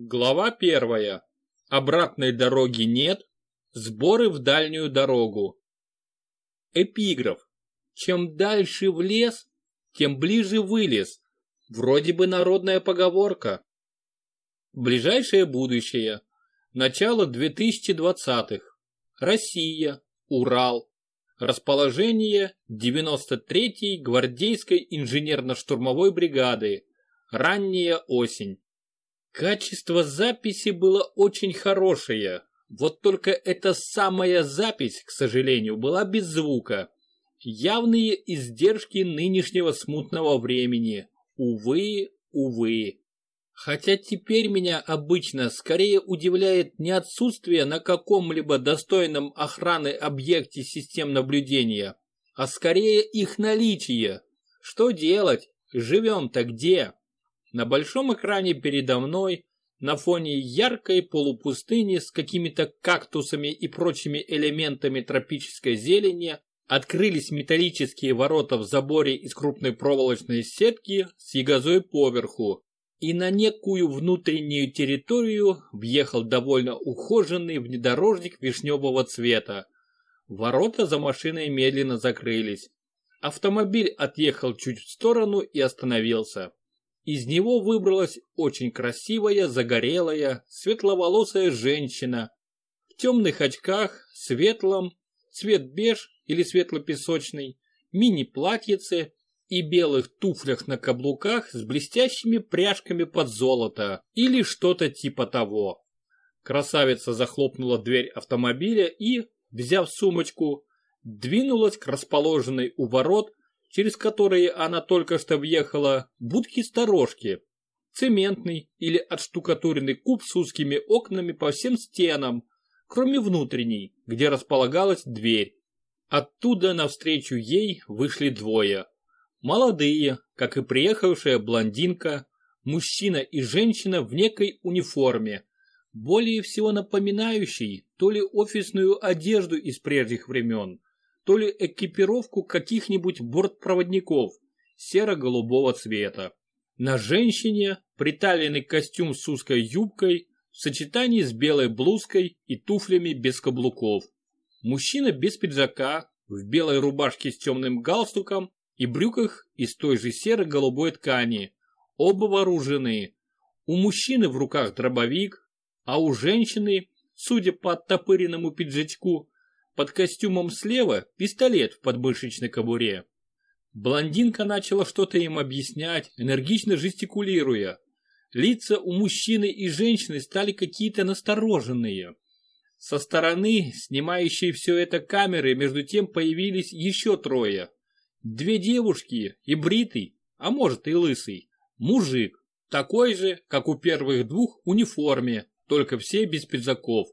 Глава первая. Обратной дороги нет. Сборы в дальнюю дорогу. Эпиграф. Чем дальше в лес, тем ближе вылез. Вроде бы народная поговорка. Ближайшее будущее. Начало 2020-х. Россия. Урал. Расположение 93-й гвардейской инженерно-штурмовой бригады. Ранняя осень. Качество записи было очень хорошее, вот только эта самая запись, к сожалению, была без звука. Явные издержки нынешнего смутного времени. Увы, увы. Хотя теперь меня обычно скорее удивляет не отсутствие на каком-либо достойном охраны объекте систем наблюдения, а скорее их наличие. Что делать? Живем-то где? На большом экране передо мной, на фоне яркой полупустыни с какими-то кактусами и прочими элементами тропической зелени, открылись металлические ворота в заборе из крупной проволочной сетки с ягозой поверху, и на некую внутреннюю территорию въехал довольно ухоженный внедорожник вишневого цвета. Ворота за машиной медленно закрылись. Автомобиль отъехал чуть в сторону и остановился. Из него выбралась очень красивая, загорелая, светловолосая женщина в темных очках, светлом, цвет беж или светло-песочный, мини-платьице и белых туфлях на каблуках с блестящими пряжками под золото или что-то типа того. Красавица захлопнула дверь автомобиля и, взяв сумочку, двинулась к расположенной у ворот через которые она только что въехала, будки-сторожки. Цементный или отштукатуренный куб с узкими окнами по всем стенам, кроме внутренней, где располагалась дверь. Оттуда навстречу ей вышли двое. Молодые, как и приехавшая блондинка, мужчина и женщина в некой униформе, более всего напоминающей то ли офисную одежду из прежних времен, то ли экипировку каких-нибудь бортпроводников серо-голубого цвета. На женщине приталенный костюм с узкой юбкой в сочетании с белой блузкой и туфлями без каблуков. Мужчина без пиджака, в белой рубашке с темным галстуком и брюках из той же серо-голубой ткани. Оба вооружены. У мужчины в руках дробовик, а у женщины, судя по оттопыренному пиджачку, под костюмом слева пистолет в подмышечной кобуре. Блондинка начала что-то им объяснять, энергично жестикулируя. Лица у мужчины и женщины стали какие-то настороженные. Со стороны, снимающей все это камеры, между тем появились еще трое. Две девушки и бритый, а может и лысый, мужик, такой же, как у первых двух, униформе, только все без пиджаков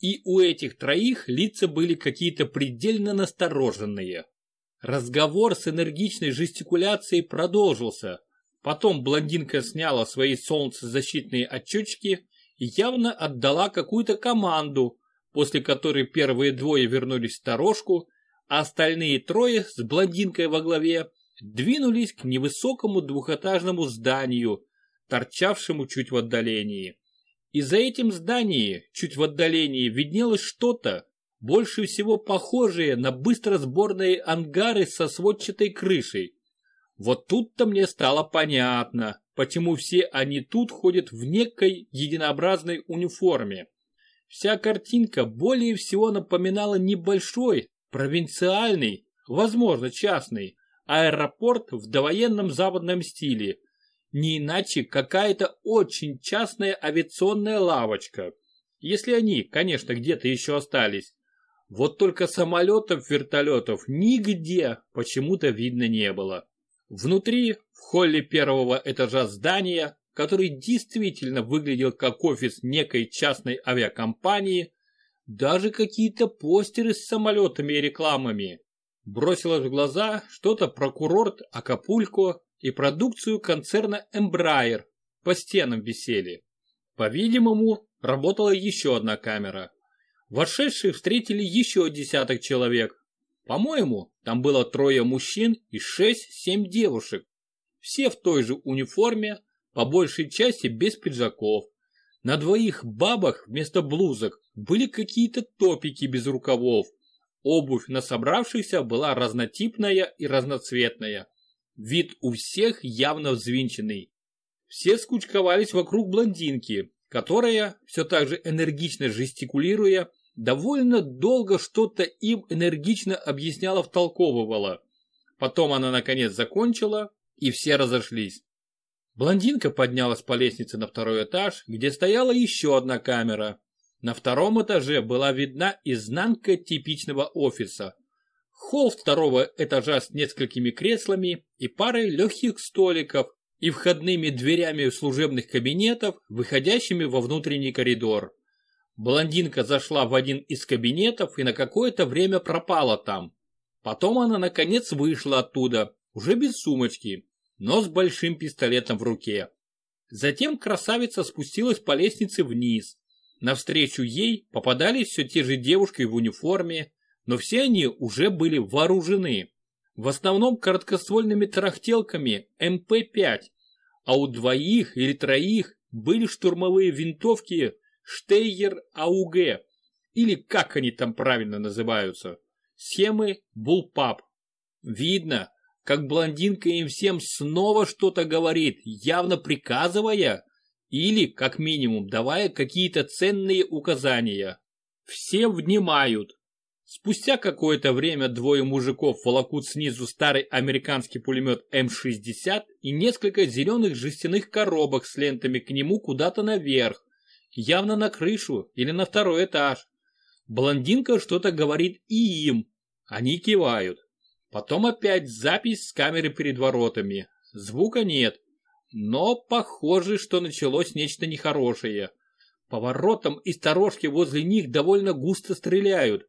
и у этих троих лица были какие-то предельно настороженные. Разговор с энергичной жестикуляцией продолжился. Потом блондинка сняла свои солнцезащитные отчетчики и явно отдала какую-то команду, после которой первые двое вернулись в сторожку, а остальные трое с блондинкой во главе двинулись к невысокому двухэтажному зданию, торчавшему чуть в отдалении. И за этим зданием, чуть в отдалении, виднелось что-то, больше всего похожее на быстросборные ангары со сводчатой крышей. Вот тут-то мне стало понятно, почему все они тут ходят в некой единообразной униформе. Вся картинка более всего напоминала небольшой, провинциальный, возможно частный, аэропорт в довоенном западном стиле, не иначе какая-то очень частная авиационная лавочка. Если они, конечно, где-то еще остались. Вот только самолетов, вертолетов нигде почему-то видно не было. Внутри, в холле первого этажа здания, который действительно выглядел как офис некой частной авиакомпании, даже какие-то постеры с самолетами и рекламами. Бросилось в глаза что-то про курорт Акапулько и продукцию концерна Embraer по стенам висели. По-видимому, работала еще одна камера. Вошедших встретили еще десяток человек. По-моему, там было трое мужчин и шесть-семь девушек. Все в той же униформе, по большей части без пиджаков. На двоих бабах вместо блузок были какие-то топики без рукавов. Обувь на собравшихся была разнотипная и разноцветная. Вид у всех явно взвинченный. Все скучковались вокруг блондинки, которая, все так же энергично жестикулируя, довольно долго что-то им энергично объясняла втолковывала. Потом она наконец закончила, и все разошлись. Блондинка поднялась по лестнице на второй этаж, где стояла еще одна камера. На втором этаже была видна изнанка типичного офиса. Холл второго этажа с несколькими креслами и парой легких столиков и входными дверями служебных кабинетов, выходящими во внутренний коридор. Блондинка зашла в один из кабинетов и на какое-то время пропала там. Потом она наконец вышла оттуда, уже без сумочки, но с большим пистолетом в руке. Затем красавица спустилась по лестнице вниз. Навстречу ей попадались все те же девушки в униформе, но все они уже были вооружены. В основном короткоствольными тарахтелками МП-5, а у двоих или троих были штурмовые винтовки Штейгер АУГ, или как они там правильно называются, схемы Булпап. Видно, как блондинка им всем снова что-то говорит, явно приказывая или, как минимум, давая какие-то ценные указания. Все внимают. Спустя какое-то время двое мужиков волокут снизу старый американский пулемет М-60 и несколько зеленых жестяных коробок с лентами к нему куда-то наверх, явно на крышу или на второй этаж. Блондинка что-то говорит и им, они кивают. Потом опять запись с камеры перед воротами. Звука нет. Но похоже, что началось нечто нехорошее. По воротам и сторожке возле них довольно густо стреляют.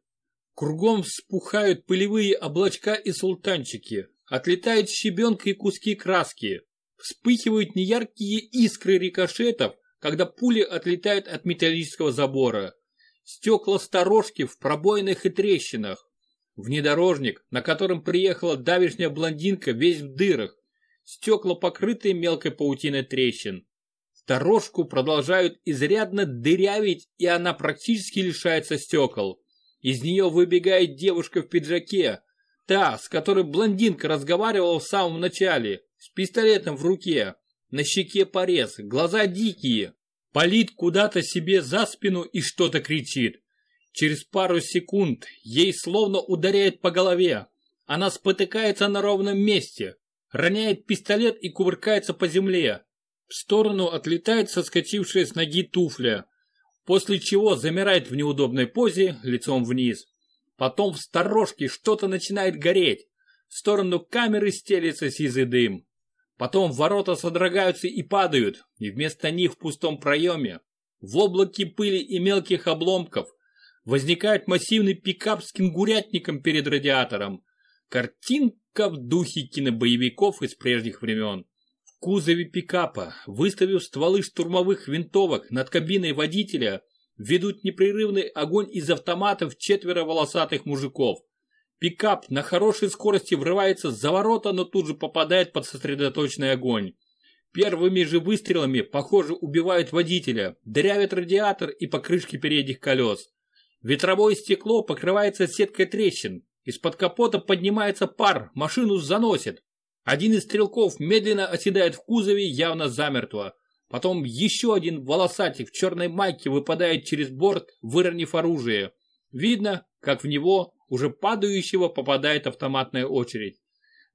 Кругом вспухают пылевые облачка и султанчики. Отлетают щебенка и куски краски. Вспыхивают неяркие искры рикошетов, когда пули отлетают от металлического забора. Стекла сторожки в пробоинах и трещинах. Внедорожник, на котором приехала давишняя блондинка, весь в дырах. Стекла покрытые мелкой паутиной трещин. Сторожку продолжают изрядно дырявить, и она практически лишается стекол. Из нее выбегает девушка в пиджаке, та, с которой блондинка разговаривала в самом начале, с пистолетом в руке. На щеке порез, глаза дикие. Палит куда-то себе за спину и что-то кричит. Через пару секунд ей словно ударяет по голове. Она спотыкается на ровном месте, роняет пистолет и кувыркается по земле. В сторону отлетает соскочившая с ноги туфля, после чего замирает в неудобной позе лицом вниз. Потом в сторожке что-то начинает гореть. В сторону камеры стелится сизый дым. Потом ворота содрогаются и падают, и вместо них в пустом проеме, в облаке пыли и мелких обломков, возникает массивный пикап с кенгурятником перед радиатором. Картинка в духе кинобоевиков из прежних времен. Кузове пикапа, выставив стволы штурмовых винтовок над кабиной водителя, ведут непрерывный огонь из автоматов четверо волосатых мужиков. Пикап на хорошей скорости врывается за ворота, но тут же попадает под сосредоточенный огонь. Первыми же выстрелами, похоже, убивают водителя, дырявят радиатор и покрышки передних колес. Ветровое стекло покрывается сеткой трещин. Из-под капота поднимается пар, машину заносит. Один из стрелков медленно оседает в кузове, явно замертво. Потом еще один волосатик в черной майке выпадает через борт, выронив оружие. Видно, как в него, уже падающего, попадает автоматная очередь.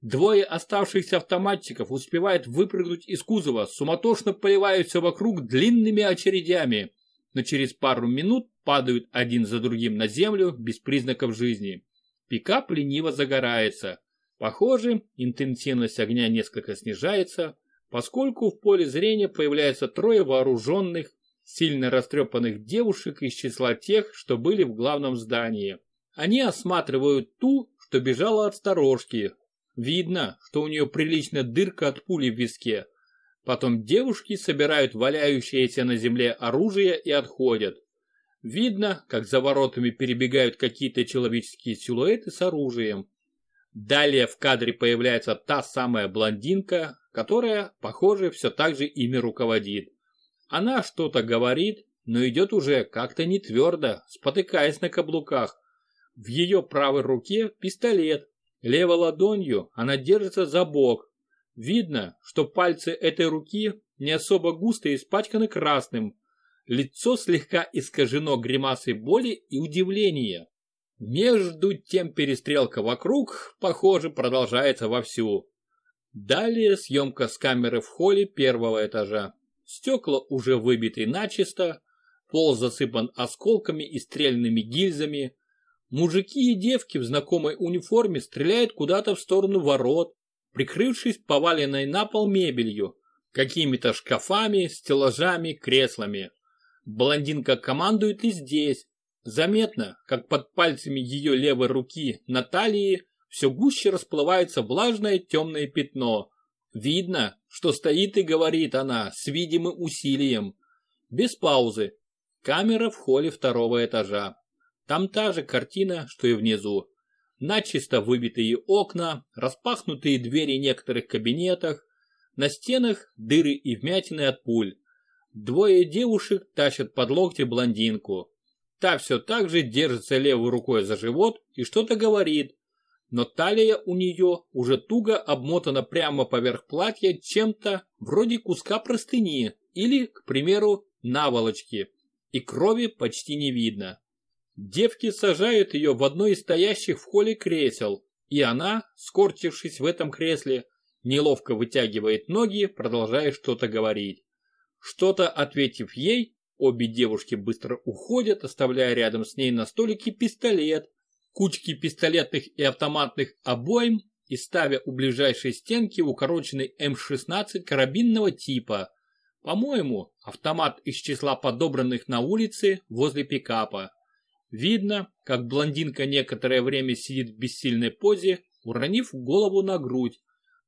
Двое оставшихся автоматчиков успевают выпрыгнуть из кузова, суматошно поливаются вокруг длинными очередями, но через пару минут падают один за другим на землю без признаков жизни. Пикап лениво загорается. Похоже, интенсивность огня несколько снижается, поскольку в поле зрения появляются трое вооруженных, сильно растрепанных девушек из числа тех, что были в главном здании. Они осматривают ту, что бежала от сторожки. Видно, что у нее приличная дырка от пули в виске. Потом девушки собирают валяющееся на земле оружие и отходят. Видно, как за воротами перебегают какие-то человеческие силуэты с оружием. Далее в кадре появляется та самая блондинка, которая, похоже, все так же ими руководит. Она что-то говорит, но идет уже как-то не твердо, спотыкаясь на каблуках. В ее правой руке пистолет, левой ладонью она держится за бок. Видно, что пальцы этой руки не особо густо испачканы красным. Лицо слегка искажено гримасой боли и удивления. Между тем перестрелка вокруг, похоже, продолжается вовсю. Далее съемка с камеры в холле первого этажа. Стекла уже выбиты начисто, пол засыпан осколками и стрельными гильзами. Мужики и девки в знакомой униформе стреляют куда-то в сторону ворот, прикрывшись поваленной на пол мебелью, какими-то шкафами, стеллажами, креслами. Блондинка командует и здесь. Заметно, как под пальцами ее левой руки на талии все гуще расплывается влажное темное пятно. Видно, что стоит и говорит она с видимым усилием. Без паузы. Камера в холле второго этажа. Там та же картина, что и внизу. Начисто выбитые окна, распахнутые двери некоторых кабинетах, на стенах дыры и вмятины от пуль. Двое девушек тащат под локти блондинку. Та все так же держится левой рукой за живот и что-то говорит, но талия у нее уже туго обмотана прямо поверх платья чем-то вроде куска простыни или, к примеру, наволочки, и крови почти не видно. Девки сажают ее в одно из стоящих в холле кресел, и она, скорчившись в этом кресле, неловко вытягивает ноги, продолжая что-то говорить. Что-то ответив ей, обе девушки быстро уходят, оставляя рядом с ней на столике пистолет, кучки пистолетных и автоматных обоим и ставя у ближайшей стенки укороченный М-16 карабинного типа. По-моему, автомат из числа подобранных на улице возле пикапа. Видно, как блондинка некоторое время сидит в бессильной позе, уронив голову на грудь.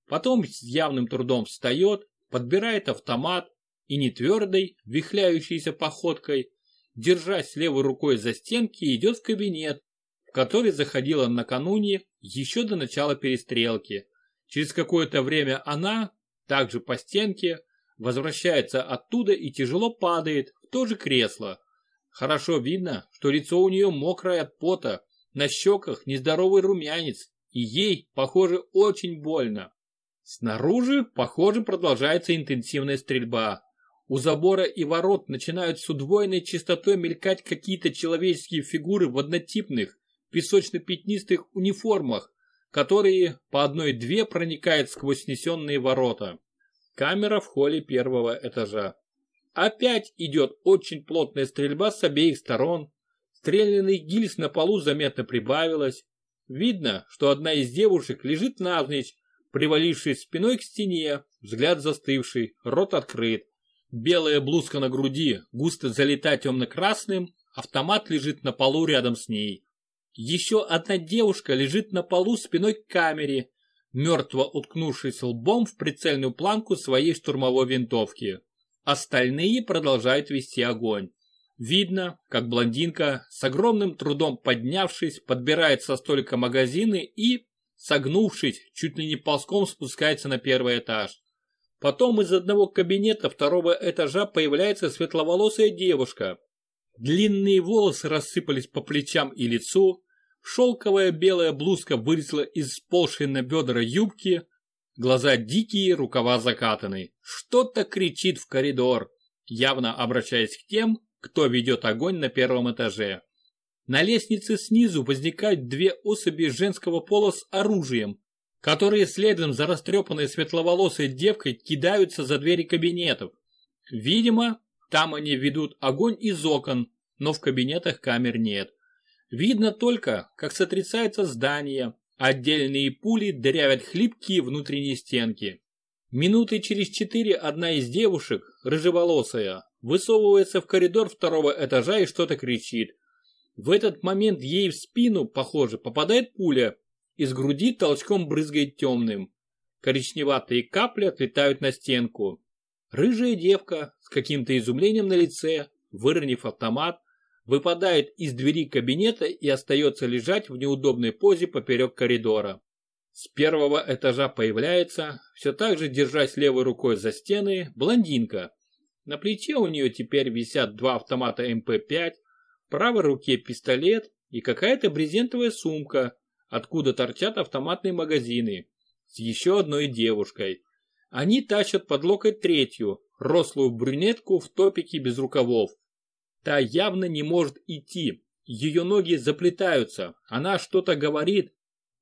Потом с явным трудом встает, подбирает автомат и нетвердой, вихляющейся походкой, держась левой рукой за стенки, идет в кабинет, в который заходила накануне еще до начала перестрелки. Через какое-то время она, также по стенке, возвращается оттуда и тяжело падает в то же кресло. Хорошо видно, что лицо у нее мокрое от пота, на щеках нездоровый румянец, и ей, похоже, очень больно. Снаружи, похоже, продолжается интенсивная стрельба. У забора и ворот начинают с удвоенной частотой мелькать какие-то человеческие фигуры в однотипных, песочно-пятнистых униформах, которые по одной-две проникают сквозь снесенные ворота. Камера в холле первого этажа. Опять идет очень плотная стрельба с обеих сторон. Стрелянных гильз на полу заметно прибавилось. Видно, что одна из девушек лежит навзничь, привалившись спиной к стене, взгляд застывший, рот открыт. Белая блузка на груди густо залита темно-красным, автомат лежит на полу рядом с ней. Еще одна девушка лежит на полу спиной к камере, мертво уткнувшись лбом в прицельную планку своей штурмовой винтовки. Остальные продолжают вести огонь. Видно, как блондинка, с огромным трудом поднявшись, подбирает со столика магазины и, согнувшись, чуть ли не ползком спускается на первый этаж. Потом из одного кабинета второго этажа появляется светловолосая девушка, Длинные волосы рассыпались по плечам и лицу, шелковая белая блузка вылезла из сползшей на бедра юбки, глаза дикие, рукава закатаны. Что-то кричит в коридор, явно обращаясь к тем, кто ведет огонь на первом этаже. На лестнице снизу возникают две особи женского пола с оружием, которые следом за растрепанной светловолосой девкой кидаются за двери кабинетов. Видимо, там они ведут огонь из окон, но в кабинетах камер нет. Видно только, как сотрясается здание, отдельные пули дырявят хлипкие внутренние стенки. Минуты через четыре одна из девушек, рыжеволосая, высовывается в коридор второго этажа и что-то кричит. В этот момент ей в спину, похоже, попадает пуля, из груди толчком брызгает темным. Коричневатые капли отлетают на стенку. Рыжая девка с каким-то изумлением на лице, выронив автомат, выпадает из двери кабинета и остается лежать в неудобной позе поперек коридора. С первого этажа появляется, все так же держась левой рукой за стены, блондинка. На плече у нее теперь висят два автомата МП-5, в правой руке пистолет и какая-то брезентовая сумка, откуда торчат автоматные магазины, с еще одной девушкой. Они тащат под локоть третью, рослую брюнетку в топике без рукавов. Та явно не может идти, ее ноги заплетаются, она что-то говорит,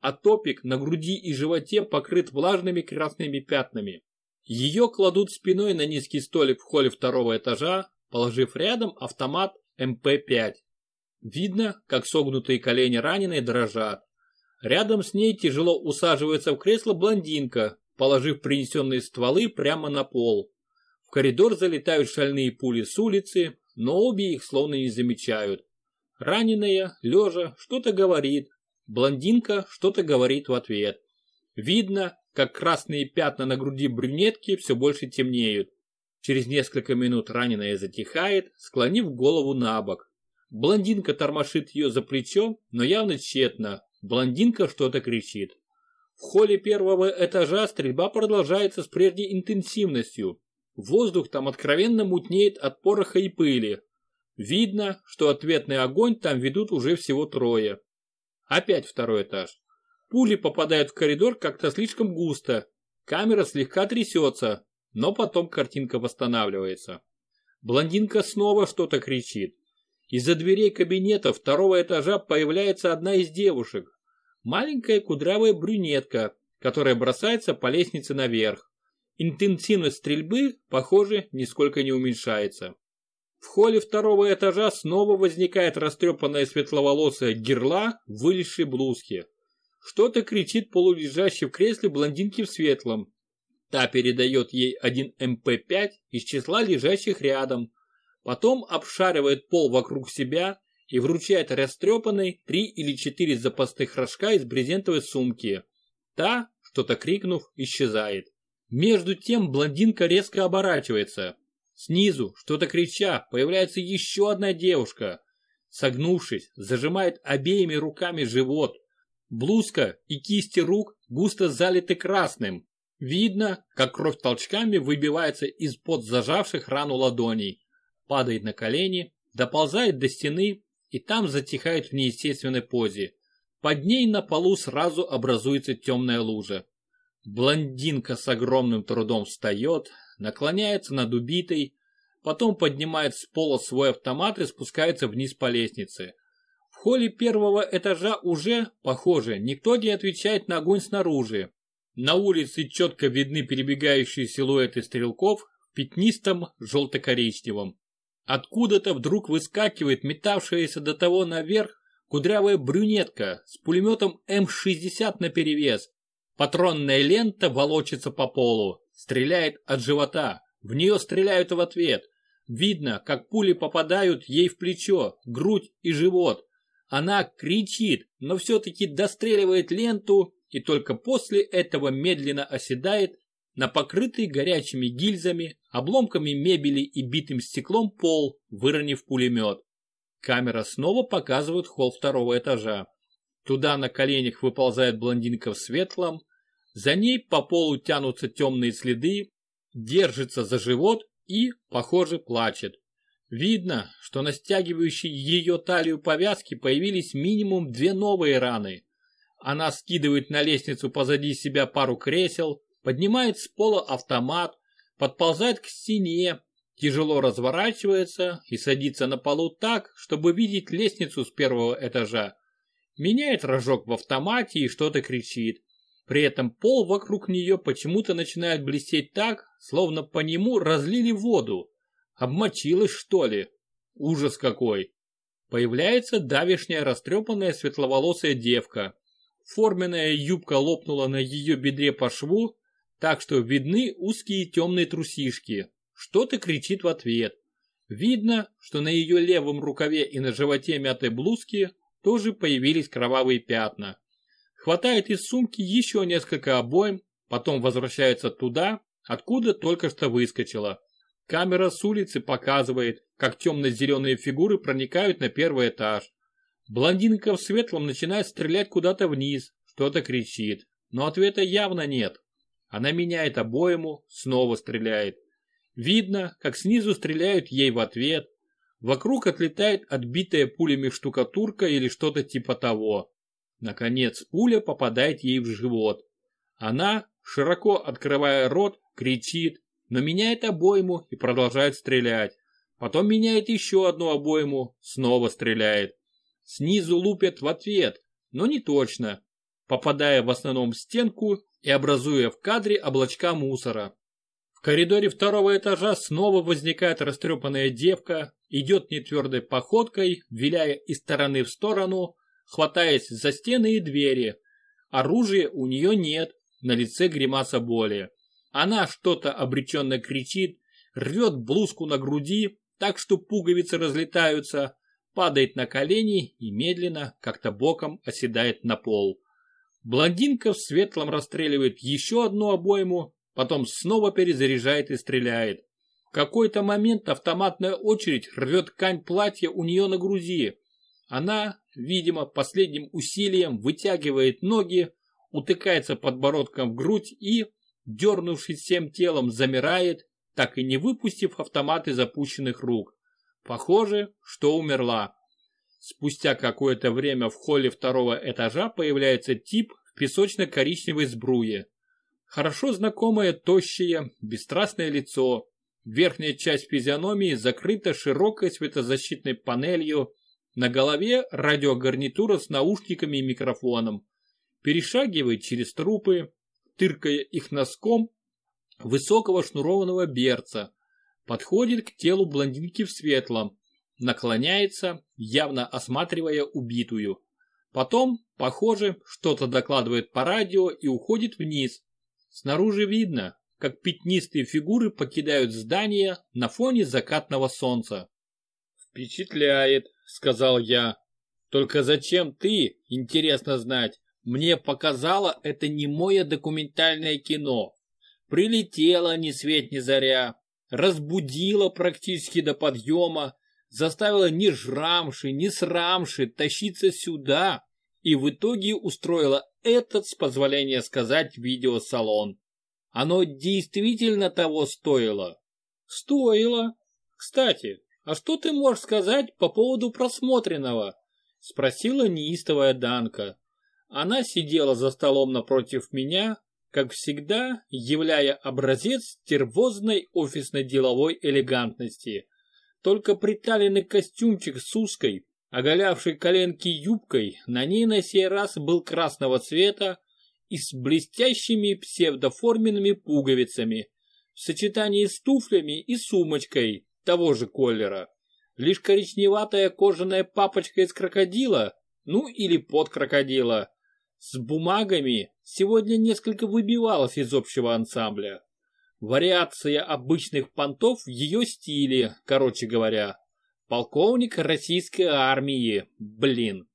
а топик на груди и животе покрыт влажными красными пятнами. Ее кладут спиной на низкий столик в холле второго этажа, положив рядом автомат МП-5. Видно, как согнутые колени раненой дрожат. Рядом с ней тяжело усаживается в кресло блондинка, положив принесенные стволы прямо на пол. В коридор залетают шальные пули с улицы, но обе их словно не замечают. Раненая, лежа, что-то говорит. Блондинка что-то говорит в ответ. Видно, как красные пятна на груди брюнетки все больше темнеют. Через несколько минут раненая затихает, склонив голову на бок. Блондинка тормошит ее за плечо, но явно тщетно. Блондинка что-то кричит. В холле первого этажа стрельба продолжается с прежней интенсивностью. Воздух там откровенно мутнеет от пороха и пыли. Видно, что ответный огонь там ведут уже всего трое. Опять второй этаж. Пули попадают в коридор как-то слишком густо. Камера слегка трясется, но потом картинка восстанавливается. Блондинка снова что-то кричит. Из-за дверей кабинета второго этажа появляется одна из девушек. Маленькая кудрявая брюнетка, которая бросается по лестнице наверх. Интенсивность стрельбы, похоже, нисколько не уменьшается. В холле второго этажа снова возникает растрепанная светловолосая герла в вылезшей блузке. Что-то кричит полулежащий в кресле блондинки в светлом. Та передает ей один МП-5 из числа лежащих рядом. Потом обшаривает пол вокруг себя и вручает растрепанной три или четыре запасных рожка из брезентовой сумки. Та, что-то крикнув, исчезает. Между тем блондинка резко оборачивается. Снизу, что-то крича, появляется еще одна девушка. Согнувшись, зажимает обеими руками живот. Блузка и кисти рук густо залиты красным. Видно, как кровь толчками выбивается из-под зажавших рану ладоней. Падает на колени, доползает до стены и там затихает в неестественной позе. Под ней на полу сразу образуется темная лужа. Блондинка с огромным трудом встает, наклоняется над убитой, потом поднимает с пола свой автомат и спускается вниз по лестнице. В холле первого этажа уже, похоже, никто не отвечает на огонь снаружи. На улице четко видны перебегающие силуэты стрелков в пятнистом желто-коричневом. Откуда-то вдруг выскакивает метавшаяся до того наверх кудрявая брюнетка с пулеметом М-60 наперевес. Патронная лента волочится по полу. Стреляет от живота. В нее стреляют в ответ. Видно, как пули попадают ей в плечо, грудь и живот. Она кричит, но все-таки достреливает ленту и только после этого медленно оседает на покрытый горячими гильзами, обломками мебели и битым стеклом пол, выронив пулемет. Камера снова показывает холл второго этажа. Туда на коленях выползает блондинка в светлом, за ней по полу тянутся темные следы, держится за живот и, похоже, плачет. Видно, что на стягивающей ее талию повязки появились минимум две новые раны. Она скидывает на лестницу позади себя пару кресел, поднимает с пола автомат, подползает к стене, тяжело разворачивается и садится на полу так, чтобы видеть лестницу с первого этажа. Меняет рожок в автомате и что-то кричит. При этом пол вокруг нее почему-то начинает блестеть так, словно по нему разлили воду. Обмочилась, что ли? Ужас какой! Появляется давишняя растрепанная светловолосая девка. Форменная юбка лопнула на ее бедре по шву, так что видны узкие темные трусишки. Что-то кричит в ответ. Видно, что на ее левом рукаве и на животе мятой блузки тоже появились кровавые пятна хватает из сумки еще несколько обоим, потом возвращается туда, откуда только что выскочила. Камера с улицы показывает, как темно-зеленые фигуры проникают на первый этаж. Блондинка в светлом начинает стрелять куда-то вниз, что-то кричит, но ответа явно нет. Она меняет обойму, снова стреляет. Видно, как снизу стреляют ей в ответ. Вокруг отлетает отбитая пулями штукатурка или что-то типа того. Наконец пуля попадает ей в живот. Она, широко открывая рот, кричит, но меняет обойму и продолжает стрелять. Потом меняет еще одну обойму, снова стреляет. Снизу лупят в ответ, но не точно, попадая в основном в стенку и образуя в кадре облачка мусора. В коридоре второго этажа снова возникает растрепанная девка, идет нетвердой походкой, виляя из стороны в сторону, хватаясь за стены и двери. Оружия у нее нет, на лице гримаса боли. Она что-то обреченно кричит, рвет блузку на груди, так что пуговицы разлетаются, падает на колени и медленно, как-то боком оседает на пол. Блондинка в светлом расстреливает еще одну обойму, потом снова перезаряжает и стреляет. В какой-то момент автоматная очередь рвет ткань платья у нее на груди. Она, видимо, последним усилием вытягивает ноги, утыкается подбородком в грудь и, дернувшись всем телом, замирает, так и не выпустив автомат из опущенных рук. Похоже, что умерла. Спустя какое-то время в холле второго этажа появляется тип в песочно-коричневой сбруе. Хорошо знакомое тощее, бесстрастное лицо. Верхняя часть физиономии закрыта широкой светозащитной панелью. На голове радиогарнитура с наушниками и микрофоном. Перешагивает через трупы, тыркая их носком высокого шнурованного берца. Подходит к телу блондинки в светлом, наклоняется, явно осматривая убитую. Потом, похоже, что-то докладывает по радио и уходит вниз. Снаружи видно, как пятнистые фигуры покидают здание на фоне закатного солнца. «Впечатляет», — сказал я. «Только зачем ты, интересно знать, мне показала это немое документальное кино? Прилетела ни свет ни заря, разбудила практически до подъема, заставила ни жрамши, ни срамши тащиться сюда и в итоге устроила этот, с позволения сказать, видеосалон. Оно действительно того стоило? Стоило. Кстати, а что ты можешь сказать по поводу просмотренного? Спросила неистовая Данка. Она сидела за столом напротив меня, как всегда, являя образец тервозной офисной деловой элегантности. Только приталенный костюмчик с узкой, оголявшей коленки юбкой, на ней на сей раз был красного цвета и с блестящими псевдоформенными пуговицами, в сочетании с туфлями и сумочкой того же колера. Лишь коричневатая кожаная папочка из крокодила, ну или под крокодила, с бумагами сегодня несколько выбивалась из общего ансамбля. Вариация обычных понтов в ее стиле, короче говоря. Полковник российской армии, блин.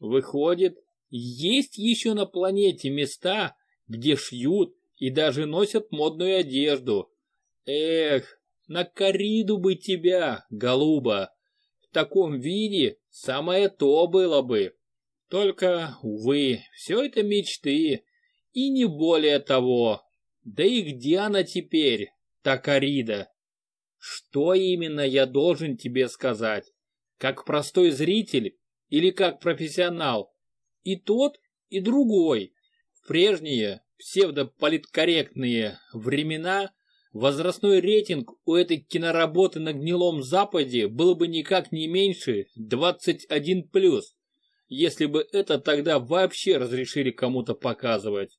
Выходит, есть еще на планете места, где шьют и даже носят модную одежду. Эх, на кориду бы тебя, голуба. В таком виде самое то было бы. Только, увы, все это мечты, и не более того. Да и где она теперь, та корида? Что именно я должен тебе сказать? Как простой зритель или как профессионал? И тот, и другой. В прежние псевдополиткорректные времена возрастной рейтинг у этой киноработы на гнилом Западе был бы никак не меньше 21+ если бы это тогда вообще разрешили кому-то показывать.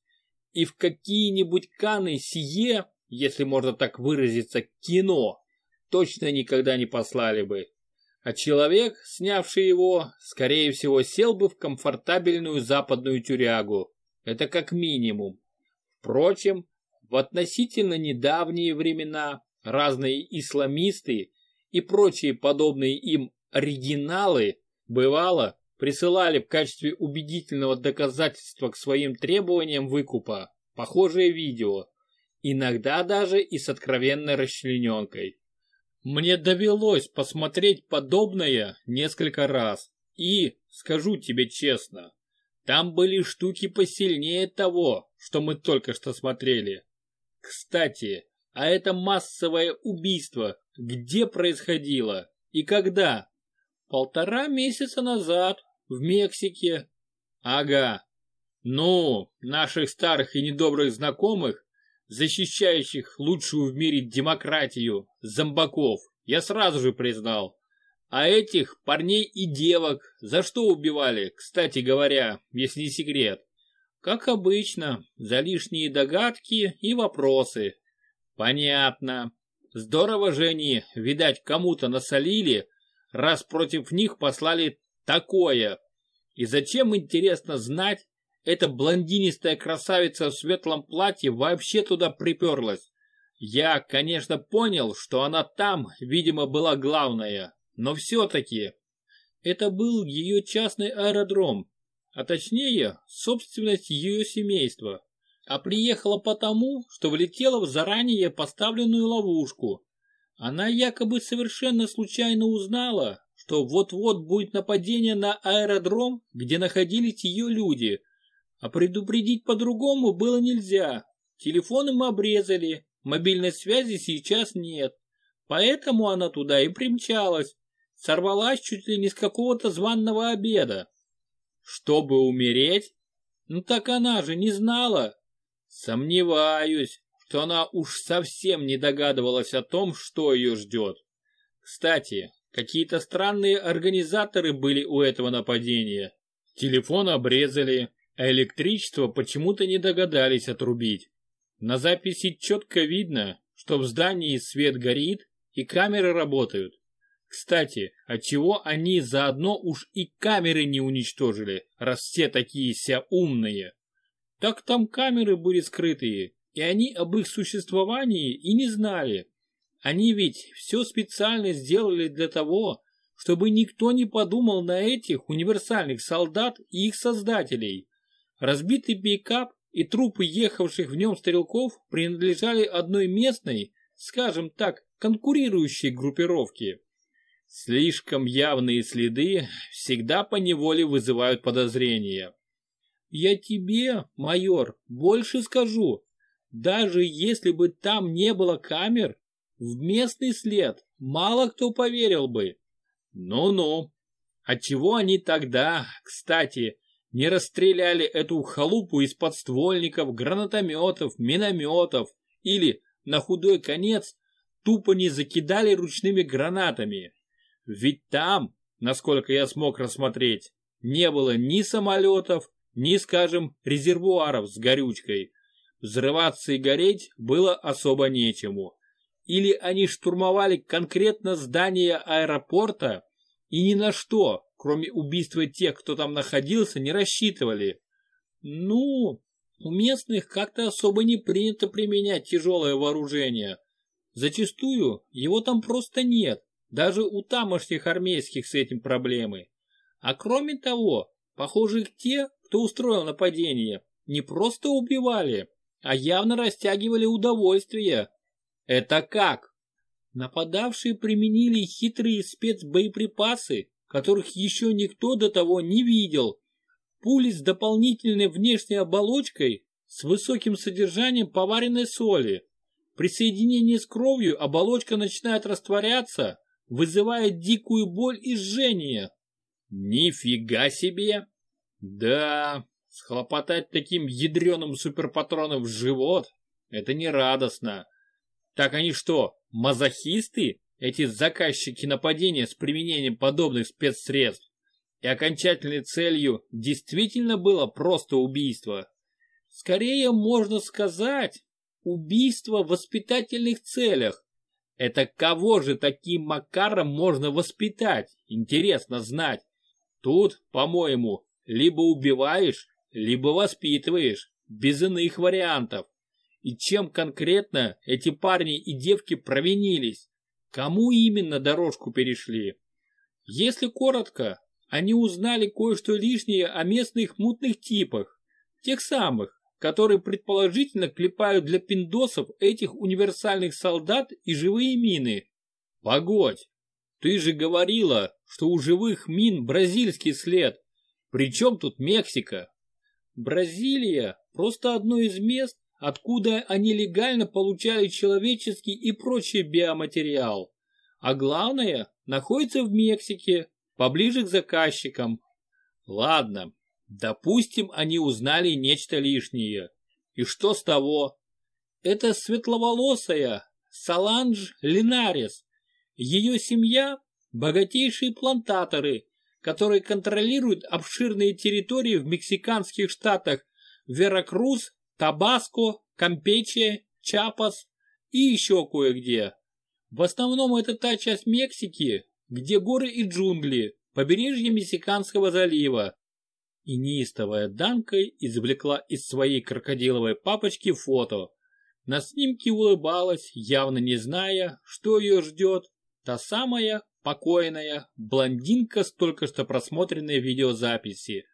И в какие-нибудь каны сие, если можно так выразиться, кино, точно никогда не послали бы. А человек, снявший его, скорее всего, сел бы в комфортабельную западную тюрягу. Это как минимум. Впрочем, в относительно недавние времена разные исламисты и прочие подобные им оригиналы, бывало, присылали в качестве убедительного доказательства к своим требованиям выкупа похожее видео, иногда даже и с откровенной расчлененкой. Мне довелось посмотреть подобное несколько раз, и, скажу тебе честно, там были штуки посильнее того, что мы только что смотрели. Кстати, А это массовое убийство где происходило и когда? Полтора месяца назад в Мексике. Ага. Ну, наших старых и недобрых знакомых, защищающих лучшую в мире демократию, зомбаков, я сразу же признал. А этих парней и девок за что убивали, кстати говоря, если не секрет? Как обычно, за лишние догадки и вопросы. Понятно. Здорово же они, видать, кому-то насолили, раз против них послали такое. И зачем, интересно знать, эта блондинистая красавица в светлом платье вообще туда приперлась? Я, конечно, понял, что она там, видимо, была главная, но все-таки это был ее частный аэродром, а точнее, собственность ее семейства, а приехала потому, что влетела в заранее поставленную ловушку. Она якобы совершенно случайно узнала, что вот-вот будет нападение на аэродром, где находились ее люди, а предупредить по-другому было нельзя. Телефоны мы обрезали, мобильной связи сейчас нет, поэтому она туда и примчалась, сорвалась чуть ли не с какого-то званного обеда. Чтобы умереть? Ну так она же не знала. Сомневаюсь, что она уж совсем не догадывалась о том, что ее ждет. Кстати, какие-то странные организаторы были у этого нападения. Телефон обрезали, а электричество почему-то не догадались отрубить. На записи четко видно, что в здании свет горит и камеры работают. Кстати, отчего они заодно уж и камеры не уничтожили, раз все такие ся умные? Так там камеры были скрытые, и они об их существовании и не знали. Они ведь все специально сделали для того, чтобы никто не подумал на этих универсальных солдат и их создателей. Разбитый пикап и трупы ехавших в нем стрелков принадлежали одной местной, скажем так, конкурирующей группировке. Слишком явные следы всегда поневоле вызывают подозрения. Я тебе, майор, больше скажу. Даже если бы там не было камер, в местный след мало кто поверил бы. Ну-ну. Отчего они тогда, кстати, не расстреляли эту халупу из подствольников, гранатометов, минометов или, на худой конец, тупо не закидали ручными гранатами? Ведь там, насколько я смог рассмотреть, не было ни самолетов, ни, скажем, резервуаров с горючкой. Взрываться и гореть было особо нечему. Или они штурмовали конкретно здание аэропорта и ни на что, кроме убийства тех, кто там находился, не рассчитывали. Ну, у местных как-то особо не принято применять тяжелое вооружение. Зачастую его там просто нет. Даже у тамошних армейских с этим проблемы. А кроме того, похоже, те, кто устроил нападение, не просто убивали, а явно растягивали удовольствие. Это как? Нападавшие применили хитрые спецбоеприпасы, которых еще никто до того не видел. Пули с дополнительной внешней оболочкой с высоким содержанием поваренной соли. При соединении с кровью оболочка начинает растворяться, вызывает дикую боль и жжение. Нифига себе! Да, схлопотать таким ядреным суперпатроном в живот – это не радостно. Так они что, мазохисты, эти заказчики нападения с применением подобных спецсредств? И окончательной целью действительно было просто убийство. Скорее можно сказать, убийство в воспитательных целях, это кого же таким макаром можно воспитать, интересно знать. Тут, по-моему, либо убиваешь, либо воспитываешь, без иных вариантов. И чем конкретно эти парни и девки провинились? Кому именно дорожку перешли? Если коротко, они узнали кое-что лишнее о местных мутных типах, тех самых, которые предположительно клепают для пиндосов этих универсальных солдат и живые мины. Погодь, ты же говорила, что у живых мин бразильский след. Причем тут Мексика? Бразилия – просто одно из мест, откуда они легально получали человеческий и прочий биоматериал. А главное, находится в Мексике, поближе к заказчикам. Ладно, допустим, они узнали нечто лишнее. И что с того? Это светловолосая Саланж Линарес. Ее семья – богатейшие плантаторы, которые контролируют обширные территории в мексиканских штатах Веракрус, Табаско, Кампече, Чапас и еще кое-где. В основном это та часть Мексики, где горы и джунгли, побережье Мексиканского залива. И неистовая Данка извлекла из своей крокодиловой папочки фото. На снимке улыбалась, явно не зная, что ее ждет, та самая покойная блондинка с только что просмотренной видеозаписи.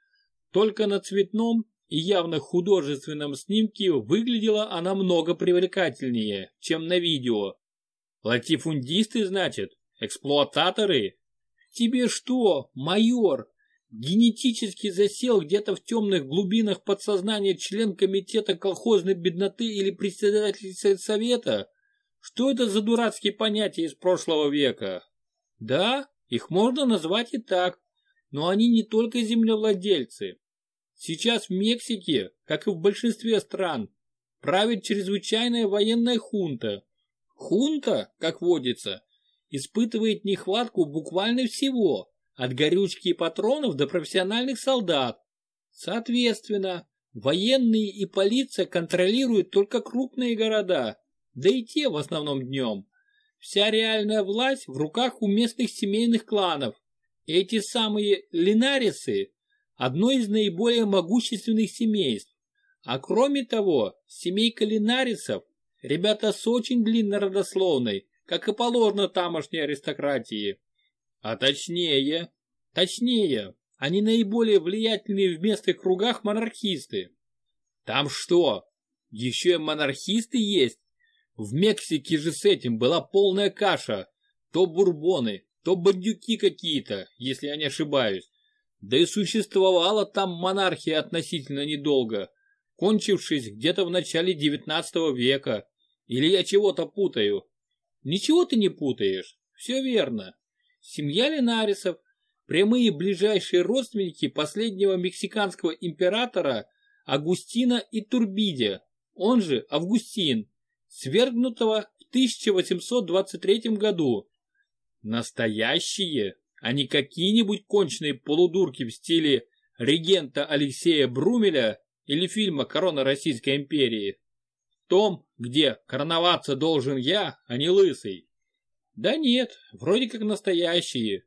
Только на цветном и явно художественном снимке выглядела она много привлекательнее, чем на видео. Латифундисты, значит? Эксплуататоры? Тебе что, майор, генетически засел где-то в темных глубинах подсознания член комитета колхозной бедноты или председатель совета? Что это за дурацкие понятия из прошлого века? Да, их можно назвать и так, но они не только землевладельцы. Сейчас в Мексике, как и в большинстве стран, правит чрезвычайная военная хунта. Хунта, как водится, испытывает нехватку буквально всего, от горючки и патронов до профессиональных солдат. Соответственно, военные и полиция контролируют только крупные города, да и те в основном днем. Вся реальная власть в руках у местных семейных кланов. Эти самые линарисы – одно из наиболее могущественных семейств. А кроме того, семейка линарисов – ребята с очень длинной родословной, как и положено тамошней аристократии. А точнее, точнее, они наиболее влиятельные в местных кругах монархисты. Там что, еще и монархисты есть? В Мексике же с этим была полная каша. То бурбоны, то бандюки какие-то, если я не ошибаюсь. Да и существовала там монархия относительно недолго, кончившись где-то в начале XIX века. Или я чего-то путаю? Ничего ты не путаешь, все верно. Семья Ленарисов, прямые ближайшие родственники последнего мексиканского императора Агустина Итурбиде, он же Августин, свергнутого в 1823 году. Настоящие, а не какие-нибудь конченые полудурки в стиле регента Алексея Брумеля или фильма «Корона Российской империи». В том, где короноваться должен я, а не лысый. Да нет, вроде как настоящие.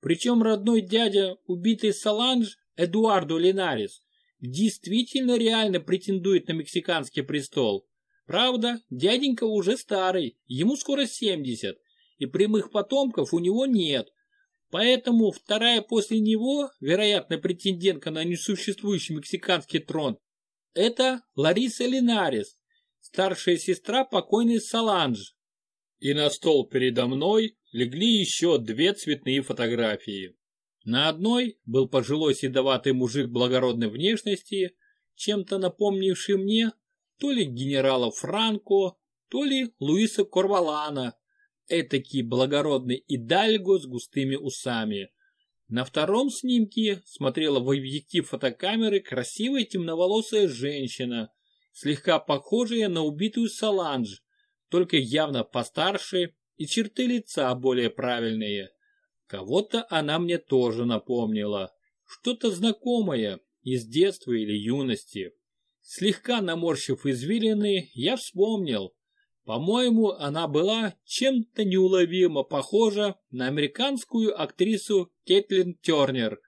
Причем родной дядя, убитый Саланж, Эдуардо Линарис, действительно реально претендует на мексиканский престол. Правда, дяденька уже старый, ему скоро 70, и прямых потомков у него нет. Поэтому вторая после него, вероятно, претендентка на несуществующий мексиканский трон, это Лариса Линарес, старшая сестра покойной Саланж. И на стол передо мной легли еще две цветные фотографии. На одной был пожилой седоватый мужик благородной внешности, чем-то напомнивший мне то ли генерала Франко, то ли Луиса Корвалана, этакий благородный идальго с густыми усами. На втором снимке смотрела в объектив фотокамеры красивая темноволосая женщина, слегка похожая на убитую Саланж, только явно постарше и черты лица более правильные. Кого-то она мне тоже напомнила, что-то знакомое из детства или юности. Слегка наморщив извилины, я вспомнил. По-моему, она была чем-то неуловимо похожа на американскую актрису Кэтлин Тернер.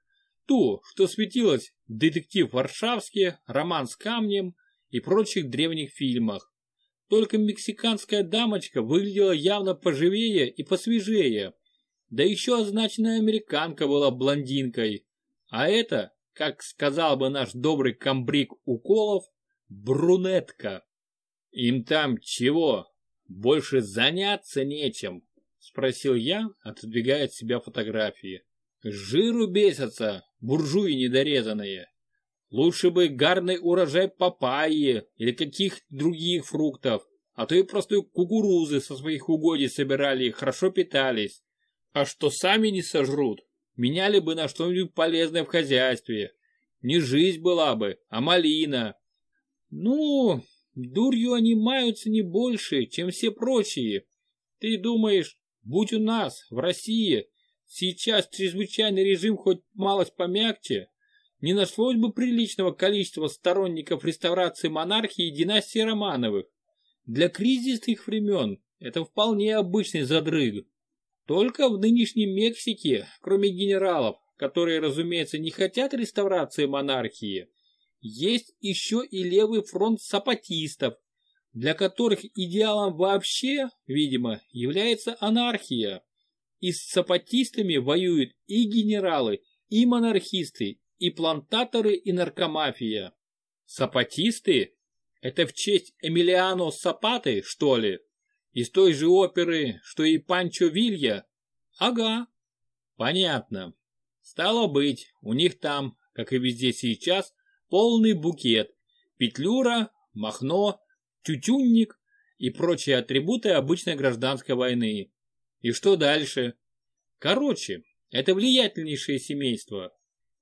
Ту, что светилась в «Детектив Варшавске», «Роман с камнем» и прочих древних фильмах. Только мексиканская дамочка выглядела явно поживее и посвежее. Да еще означенная американка была блондинкой. А это, как сказал бы наш добрый комбриг Уколов, брюнетка. Им там чего? Больше заняться нечем? Спросил я, отодвигая от себя фотографии. Жиру бесятся, буржуи недорезанные. Лучше бы гарный урожай папайи или каких других фруктов, а то и простой кукурузы со своих угодий собирали и хорошо питались. А что сами не сожрут, меняли бы на что-нибудь полезное в хозяйстве. Не жизнь была бы, а малина. Ну, дурью они маются не больше, чем все прочие. Ты думаешь, будь у нас, в России, сейчас чрезвычайный режим хоть малость помягче, не нашлось бы приличного количества сторонников реставрации монархии и династии Романовых. Для кризисных времен это вполне обычный задрыг. Только в нынешней Мексике, кроме генералов, которые, разумеется, не хотят реставрации монархии, есть еще и левый фронт сапатистов, для которых идеалом вообще, видимо, является анархия. И с сапатистами воюют и генералы, и монархисты, и плантаторы, и наркомафия. Сапатисты? Это в честь Эмилиано Сапаты, что ли? Из той же оперы, что и Панчо Вилья? Ага. Понятно. Стало быть, у них там, как и везде сейчас, полный букет. Петлюра, махно, тютюнник и прочие атрибуты обычной гражданской войны. И что дальше? Короче, это влиятельнейшее семейство.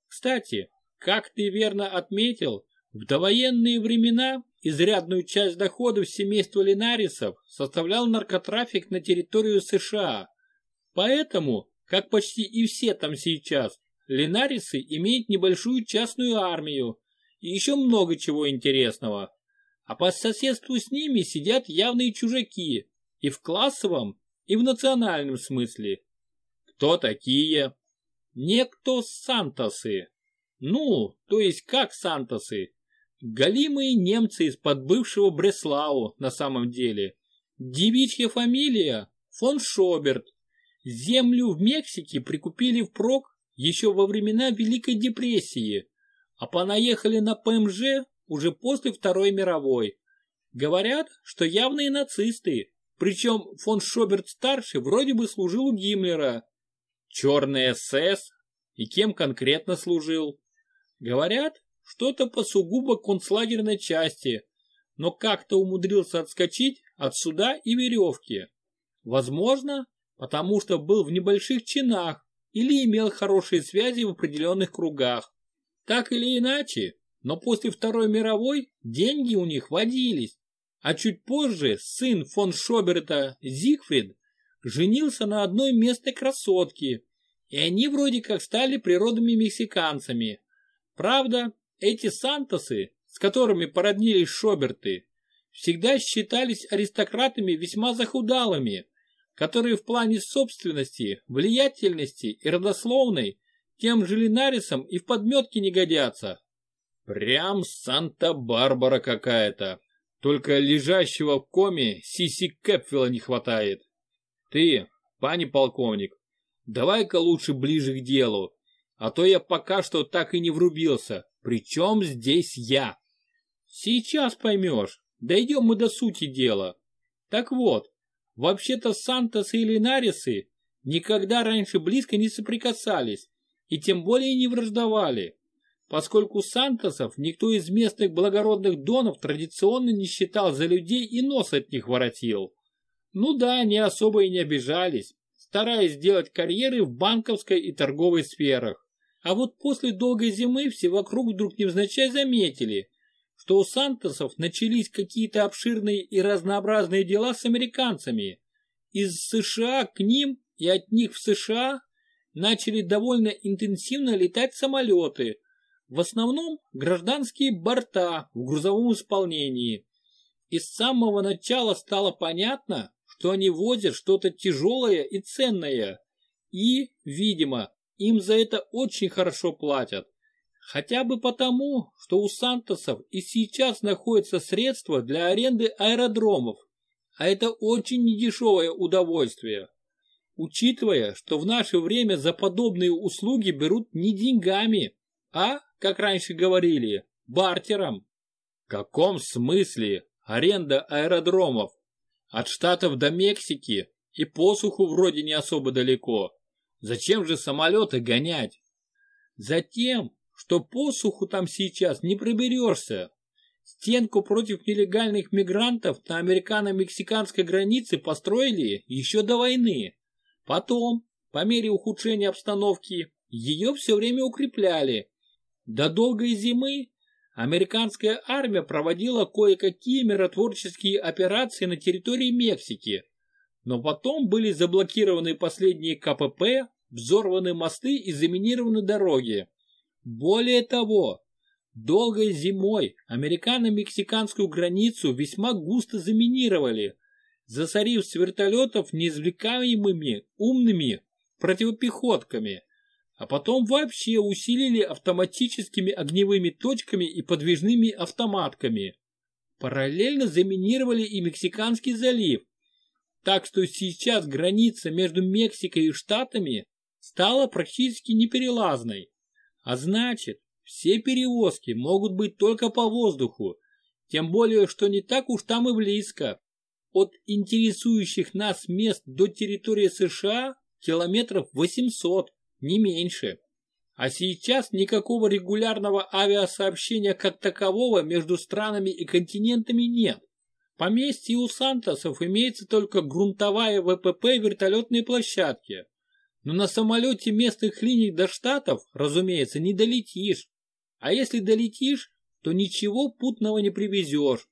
Кстати, как ты верно отметил, в довоенные времена изрядную часть доходов семейства Линарисов составлял наркотрафик на территорию США. Поэтому, как почти и все там сейчас, Линарисы имеют небольшую частную армию и еще много чего интересного. А по соседству с ними сидят явные чужаки и в классовом, и в национальном смысле. Кто такие? Некто Сантосы. Ну, то есть как Сантосы? Галимые немцы из-под бывшего Бреслау на самом деле. Девичья фамилия фон Шоберт. Землю в Мексике прикупили впрок еще во времена Великой депрессии, а понаехали на ПМЖ уже после Второй мировой. Говорят, что явные нацисты, причем фон Шоберт-старший вроде бы служил у Гиммлера, Черный СС? И кем конкретно служил? Говорят, что-то по сугубо концлагерной части, но как-то умудрился отскочить от суда и веревки. Возможно, потому что был в небольших чинах или имел хорошие связи в определенных кругах. Так или иначе, но после Второй мировой деньги у них водились, а чуть позже сын фон Шоберта Зигфрид женился на одной местной красотке, и они вроде как стали природными мексиканцами. Правда, эти Сантосы, с которыми породнились Шоберты, всегда считались аристократами весьма захудалыми, которые в плане собственности, влиятельности и родословной тем же Линарисом и в подметке не годятся. Прям Санта-Барбара какая-то. Только лежащего в коме Сиси Кэпфилла не хватает. Ты, пани полковник, давай-ка лучше ближе к делу, а то я пока что так и не врубился. Причем здесь я? Сейчас поймешь. Дойдем мы до сути дела. Так вот, вообще-то Сантос и Линарисы никогда раньше близко не соприкасались и тем более не враждовали, поскольку Сантосов никто из местных благородных донов традиционно не считал за людей и нос от них воротил. Ну да, они особо и не обижались, стараясь сделать карьеры в банковской и торговой сферах. А вот после долгой зимы все вокруг вдруг невзначай заметили, что у Сантосов начались какие-то обширные и разнообразные дела с американцами. Из США к ним и от них в США начали довольно интенсивно летать самолеты, в основном гражданские борта в грузовом исполнении. И с самого начала стало понятно, что они возят что-то тяжелое и ценное. И, видимо, им за это очень хорошо платят. Хотя бы потому, что у Сантосов и сейчас находятся средства для аренды аэродромов. А это очень недешевое удовольствие. Учитывая, что в наше время за подобные услуги берут не деньгами, а, как раньше говорили, бартером. В каком смысле аренда аэродромов? От Штатов до Мексики и посуху вроде не особо далеко. Зачем же самолеты гонять? Затем, что посуху там сейчас не проберешься. Стенку против нелегальных мигрантов на американо-мексиканской границе построили еще до войны. Потом, по мере ухудшения обстановки, ее все время укрепляли. До долгой зимы американская армия проводила кое-какие миротворческие операции на территории Мексики, но потом были заблокированы последние КПП, взорваны мосты и заминированы дороги. Более того, долгой зимой американо-мексиканскую границу весьма густо заминировали, засорив с вертолетов неизвлекаемыми умными противопехотками, а потом вообще усилили автоматическими огневыми точками и подвижными автоматками. Параллельно заминировали и Мексиканский залив, так что сейчас граница между Мексикой и Штатами стала практически неперелазной. А значит, все перевозки могут быть только по воздуху, тем более, что не так уж там и близко. От интересующих нас мест до территории США километров 800, не меньше. А сейчас никакого регулярного авиасообщения как такового между странами и континентами нет. Поместье у Сантосов имеется только грунтовая ВПП вертолетные площадки. Но на самолете местных линий до Штатов, разумеется, не долетишь. А если долетишь, то ничего путного не привезешь.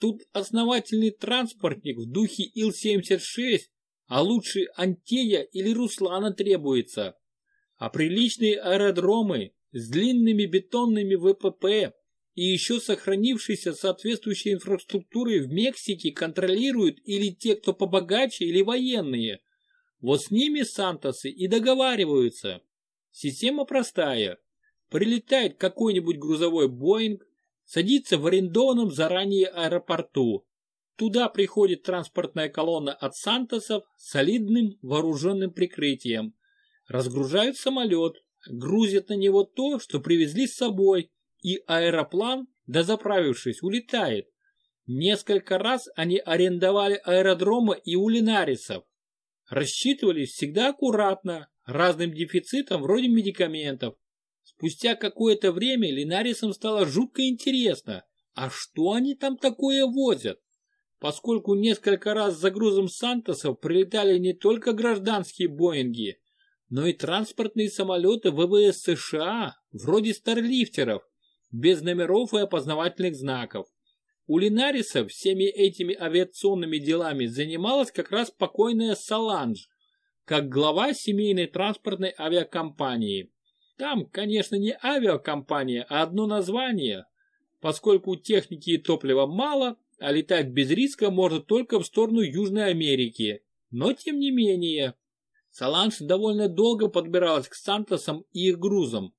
Тут основательный транспортник в духе Ил-76, а лучше Антея или Руслана требуется. А приличные аэродромы с длинными бетонными ВПП и еще сохранившейся соответствующей инфраструктурой в Мексике контролируют или те, кто побогаче, или военные. Вот с ними Сантосы и договариваются. Система простая. Прилетает какой-нибудь грузовой Боинг, садится в арендованном заранее аэропорту. Туда приходит транспортная колонна от Сантосов с солидным вооруженным прикрытием. Разгружают самолет, грузят на него то, что привезли с собой, и аэроплан, дозаправившись, улетает. Несколько раз они арендовали аэродромы и у линарисов. Рассчитывались всегда аккуратно, разным дефицитом вроде медикаментов. Спустя какое-то время линарисам стало жутко интересно, а что они там такое возят? Поскольку несколько раз за грузом Сантосов прилетали не только гражданские Боинги, но и транспортные самолеты ВВС США, вроде старлифтеров, без номеров и опознавательных знаков. У Линариса всеми этими авиационными делами занималась как раз покойная Саланж, как глава семейной транспортной авиакомпании. Там, конечно, не авиакомпания, а одно название, поскольку техники и топлива мало, а летать без риска можно только в сторону Южной Америки. Но тем не менее, Саланж довольно долго подбиралась к Сантосам и их грузам,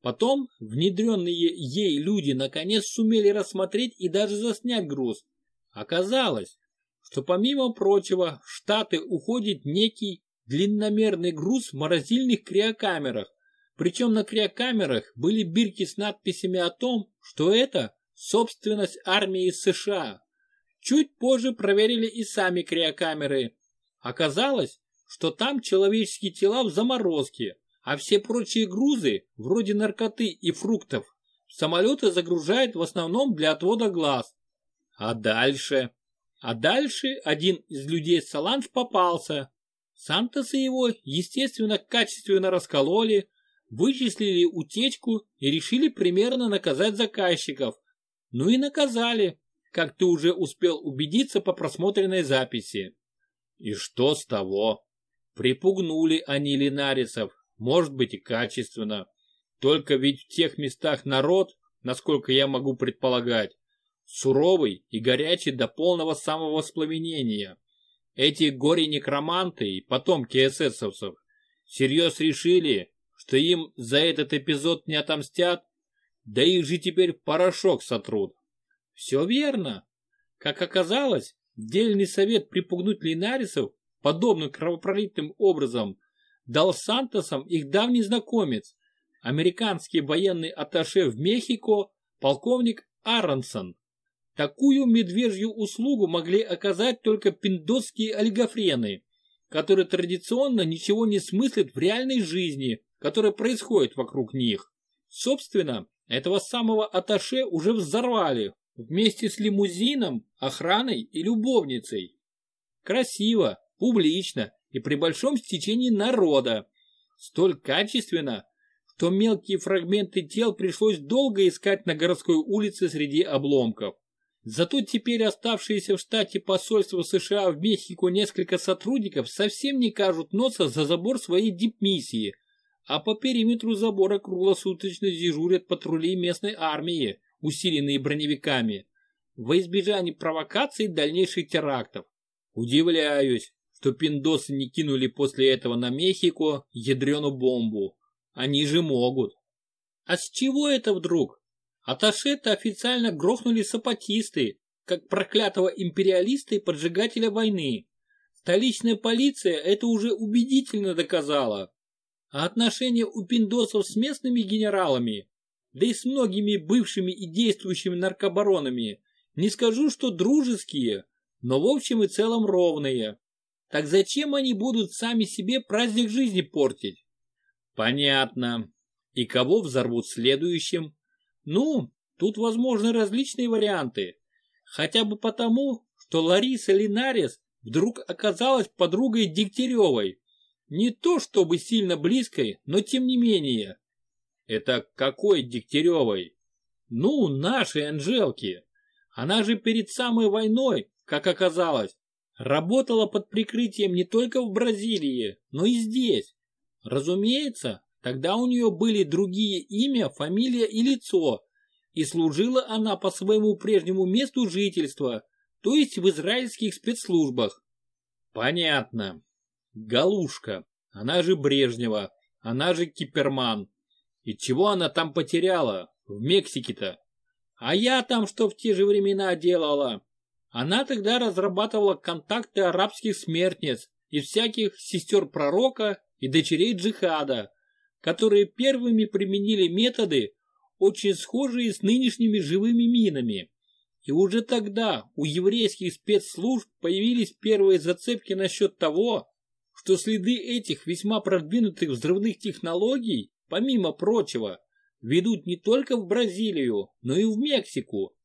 Потом внедренные ей люди наконец сумели рассмотреть и даже заснять груз. Оказалось, что помимо прочего в Штаты уходит некий длинномерный груз в морозильных криокамерах. Причем на криокамерах были бирки с надписями о том, что это собственность армии США. Чуть позже проверили и сами криокамеры. Оказалось, что там человеческие тела в заморозке, а все прочие грузы, вроде наркоты и фруктов, самолеты загружают в основном для отвода глаз. А дальше? А дальше один из людей Саланж попался. Сантосы его, естественно, качественно раскололи, вычислили утечку и решили примерно наказать заказчиков. Ну и наказали, как ты уже успел убедиться по просмотренной записи. И что с того? Припугнули они линарисов, может быть и качественно. Только ведь в тех местах народ, насколько я могу предполагать, суровый и горячий до полного самовоспламенения. Эти горе-некроманты и потомки эсэсовцев всерьез решили, что им за этот эпизод не отомстят, да их же теперь порошок сотрут. Все верно. Как оказалось, дельный совет припугнуть линарисов подобным кровопролитным образом дал Сантосам их давний знакомец, американский военный атташе в Мехико, полковник Аронсон. Такую медвежью услугу могли оказать только пиндосские олигофрены, которые традиционно ничего не смыслят в реальной жизни, которая происходит вокруг них. Собственно, этого самого Аташе уже взорвали вместе с лимузином, охраной и любовницей. Красиво, публично и при большом стечении народа. Столь качественно, что мелкие фрагменты тел пришлось долго искать на городской улице среди обломков. Зато теперь оставшиеся в штате посольства США в Мехико несколько сотрудников совсем не кажут носа за забор своей дипмиссии, а по периметру забора круглосуточно дежурят патрули местной армии, усиленные броневиками, во избежание провокаций дальнейших терактов. Удивляюсь, что пиндосы не кинули после этого на Мехико ядрену бомбу. Они же могут. А с чего это вдруг? Аташета официально грохнули сапатисты, как проклятого империалиста и поджигателя войны. Столичная полиция это уже убедительно доказала. А отношения у пиндосов с местными генералами, да и с многими бывшими и действующими наркобаронами, не скажу, что дружеские, но в общем и целом ровные. Так зачем они будут сами себе праздник жизни портить? Понятно. И кого взорвут следующим? Ну, тут возможны различные варианты. Хотя бы потому, что Лариса Линарес вдруг оказалась подругой Дегтяревой. Не то чтобы сильно близкой, но тем не менее. Это какой Дегтяревой? Ну, нашей Анжелки. Она же перед самой войной, как оказалось, работала под прикрытием не только в Бразилии, но и здесь. Разумеется, Тогда у нее были другие имя, фамилия и лицо, и служила она по своему прежнему месту жительства, то есть в израильских спецслужбах. Понятно. Галушка, она же Брежнева, она же Киперман. И чего она там потеряла, в Мексике-то? А я там что в те же времена делала? Она тогда разрабатывала контакты арабских смертниц и всяких сестер пророка и дочерей джихада, которые первыми применили методы, очень схожие с нынешними живыми минами. И уже тогда у еврейских спецслужб появились первые зацепки насчет того, что следы этих весьма продвинутых взрывных технологий, помимо прочего, ведут не только в Бразилию, но и в Мексику.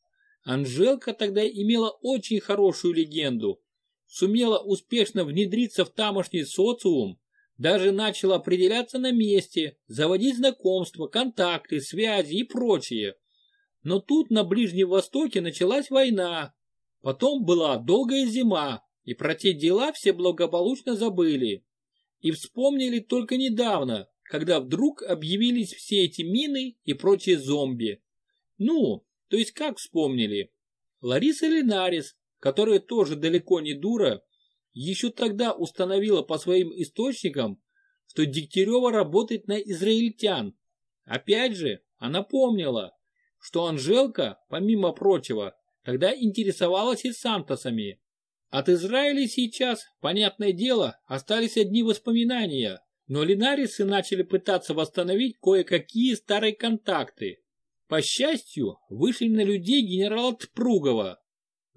Анжелка тогда имела очень хорошую легенду, сумела успешно внедриться в тамошний социум даже начал определяться на месте, заводить знакомства, контакты, связи и прочее. Но тут на Ближнем Востоке началась война. Потом была долгая зима, и про те дела все благополучно забыли. И вспомнили только недавно, когда вдруг объявились все эти мины и прочие зомби. Ну, то есть как вспомнили? Лариса Линарис, которая тоже далеко не дура, еще тогда установила по своим источникам, что Дегтярева работает на израильтян. Опять же, она помнила, что Анжелка, помимо прочего, тогда интересовалась и Сантосами. От Израиля сейчас, понятное дело, остались одни воспоминания, но линарисы начали пытаться восстановить кое-какие старые контакты. По счастью, вышли на людей генерала Тпругова,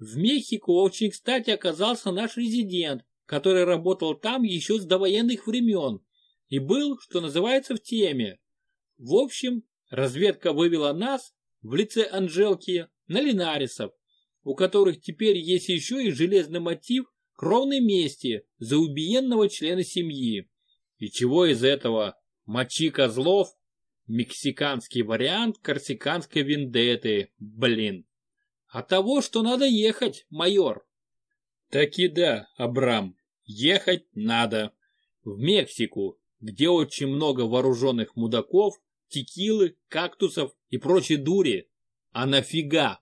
в Мехико очень кстати оказался наш резидент, который работал там еще с довоенных времен и был, что называется, в теме. В общем, разведка вывела нас, в лице Анжелки, на Линарисов, у которых теперь есть еще и железный мотив кровной мести за убиенного члена семьи. И чего из этого? Мочи козлов? Мексиканский вариант корсиканской вендетты, блин. А того, что надо ехать, майор. Таки да, Абрам, ехать надо. В Мексику, где очень много вооруженных мудаков, текилы, кактусов и прочей дури. А нафига?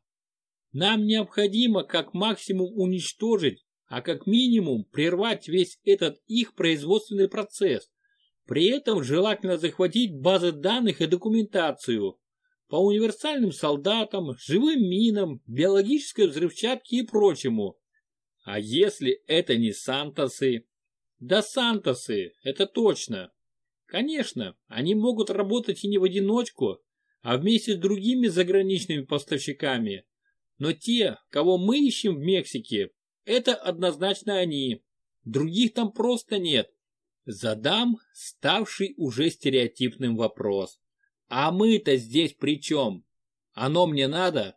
Нам необходимо как максимум уничтожить, а как минимум прервать весь этот их производственный процесс. При этом желательно захватить базы данных и документацию, по универсальным солдатам, живым минам, биологической взрывчатке и прочему. А если это не Сантосы? Да Сантосы, это точно. Конечно, они могут работать и не в одиночку, а вместе с другими заграничными поставщиками. Но те, кого мы ищем в Мексике, это однозначно они. Других там просто нет. Задам ставший уже стереотипным вопрос. А мы-то здесь при чем? Оно мне надо?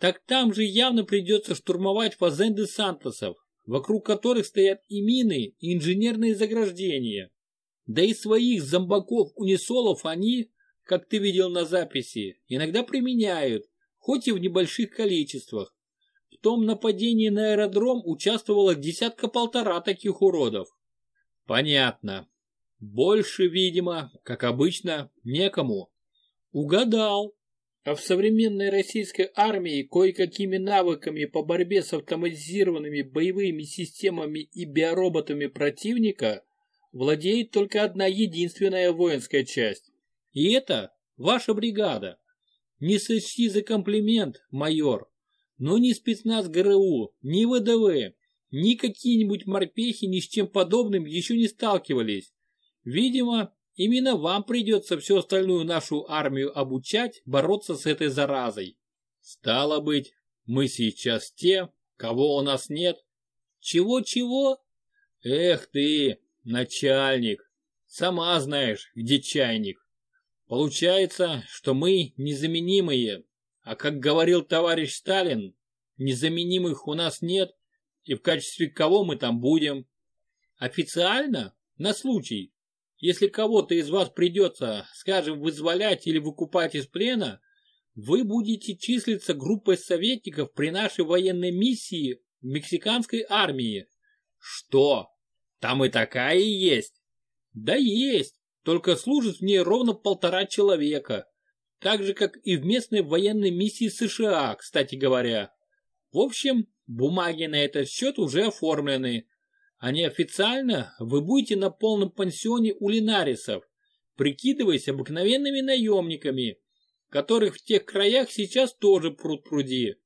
Так там же явно придется штурмовать фазенды Сантосов, вокруг которых стоят и мины, и инженерные заграждения. Да и своих зомбаков-унисолов они, как ты видел на записи, иногда применяют, хоть и в небольших количествах. В том нападении на аэродром участвовало десятка-полтора таких уродов. Понятно. Больше, видимо, как обычно, некому. Угадал. А в современной российской армии кое-какими навыками по борьбе с автоматизированными боевыми системами и биороботами противника владеет только одна единственная воинская часть. И это ваша бригада. Не сочти за комплимент, майор, но ни спецназ ГРУ, ни ВДВ, ни какие-нибудь морпехи ни с чем подобным еще не сталкивались. Видимо, именно вам придется всю остальную нашу армию обучать бороться с этой заразой. Стало быть, мы сейчас те, кого у нас нет. Чего-чего? Эх ты, начальник, сама знаешь, где чайник. Получается, что мы незаменимые, а как говорил товарищ Сталин, незаменимых у нас нет, и в качестве кого мы там будем? Официально, на случай, если кого-то из вас придется, скажем, вызволять или выкупать из плена, вы будете числиться группой советников при нашей военной миссии в мексиканской армии. Что? Там и такая есть? Да есть только служит в ней ровно полтора человека. Так же, как и в местной военной миссии США, кстати говоря. В общем, бумаги на этот счет уже оформлены. А неофициально вы будете на полном пансионе у линарисов, прикидываясь обыкновенными наемниками, которых в тех краях сейчас тоже пруд-пруди.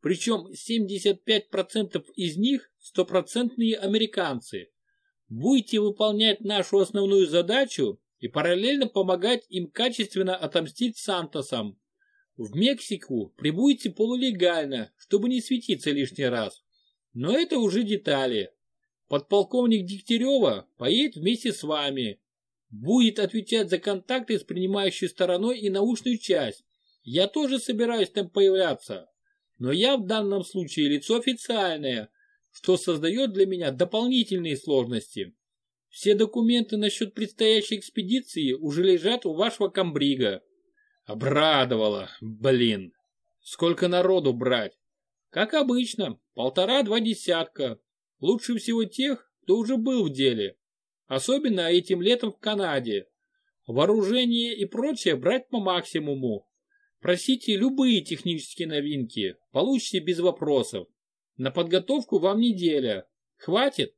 Причем 75% из них стопроцентные американцы будете выполнять нашу основную задачу и параллельно помогать им качественно отомстить Сантосам. В Мексику прибудете полулегально, чтобы не светиться лишний раз. Но это уже детали. Подполковник Дегтярева поедет вместе с вами. Будет отвечать за контакты с принимающей стороной и научную часть. Я тоже собираюсь там появляться. Но я в данном случае лицо официальное, что создает для меня дополнительные сложности. Все документы насчет предстоящей экспедиции уже лежат у вашего комбрига. Обрадовало, блин. Сколько народу брать? Как обычно, полтора-два десятка. Лучше всего тех, кто уже был в деле. Особенно этим летом в Канаде. Вооружение и прочее брать по максимуму. Просите любые технические новинки, получите без вопросов. На подготовку вам неделя. Хватит?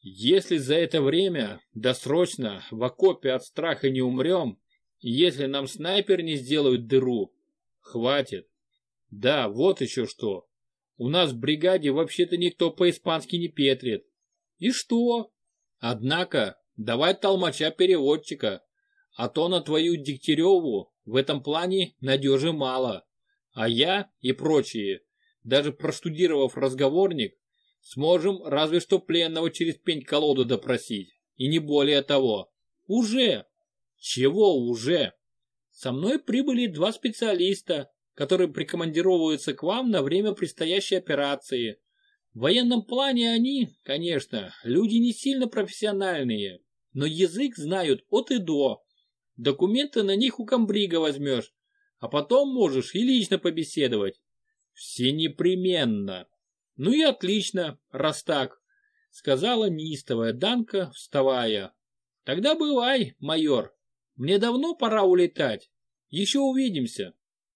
Если за это время досрочно в окопе от страха не умрем, если нам снайпер не сделают дыру, хватит. Да, вот еще что. У нас в бригаде вообще-то никто по-испански не петрит. И что? Однако, давай толмача-переводчика, а то на твою Дегтяреву в этом плане надежи мало. А я и прочие даже проштудировав разговорник, сможем разве что пленного через пень-колоду допросить. И не более того. Уже. Чего уже? Со мной прибыли два специалиста, которые прикомандировываются к вам на время предстоящей операции. В военном плане они, конечно, люди не сильно профессиональные, но язык знают от и до. Документы на них у комбрига возьмешь, а потом можешь и лично побеседовать. Все непременно. Ну и отлично, раз так, сказала неистовая Данка, вставая. Тогда бывай, майор. Мне давно пора улетать. Еще увидимся.